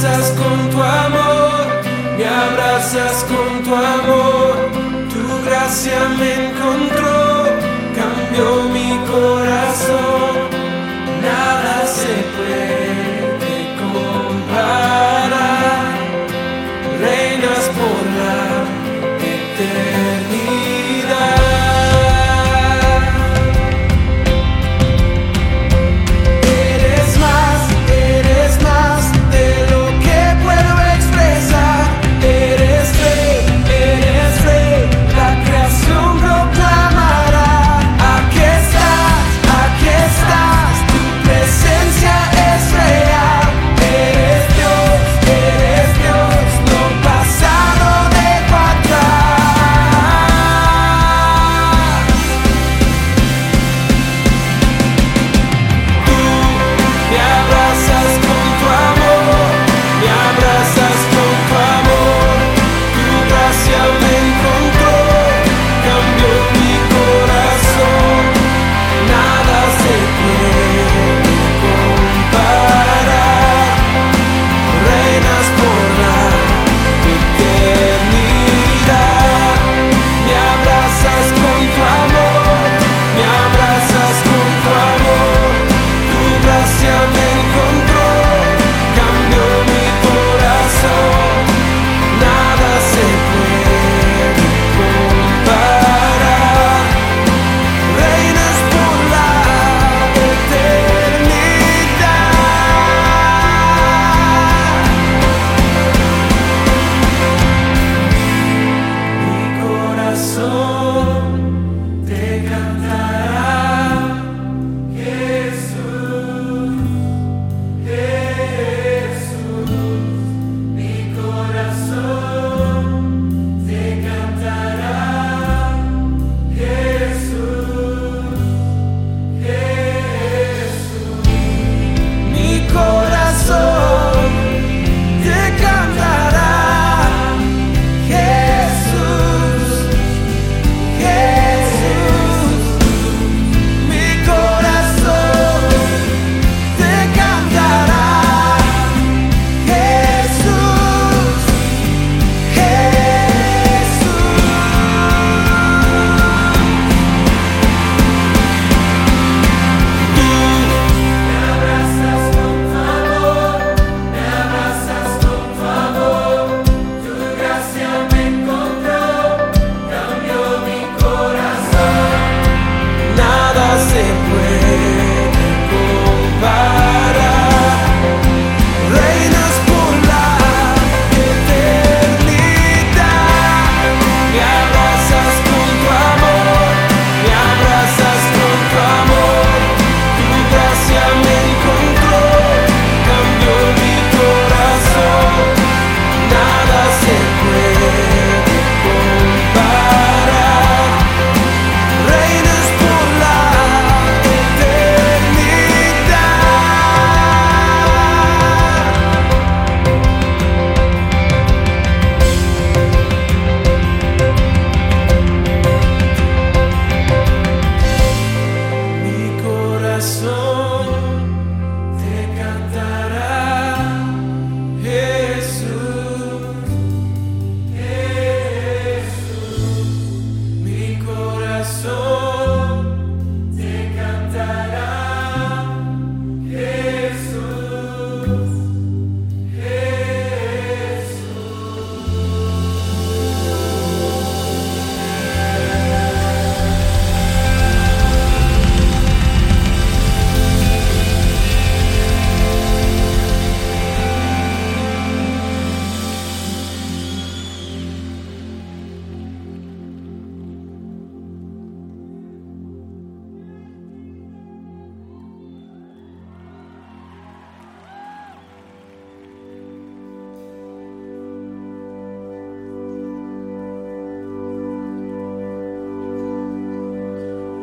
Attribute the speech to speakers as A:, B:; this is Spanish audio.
A: Me abrazas con tu amor, me abrazas con tu amor, tu gracia me encontró.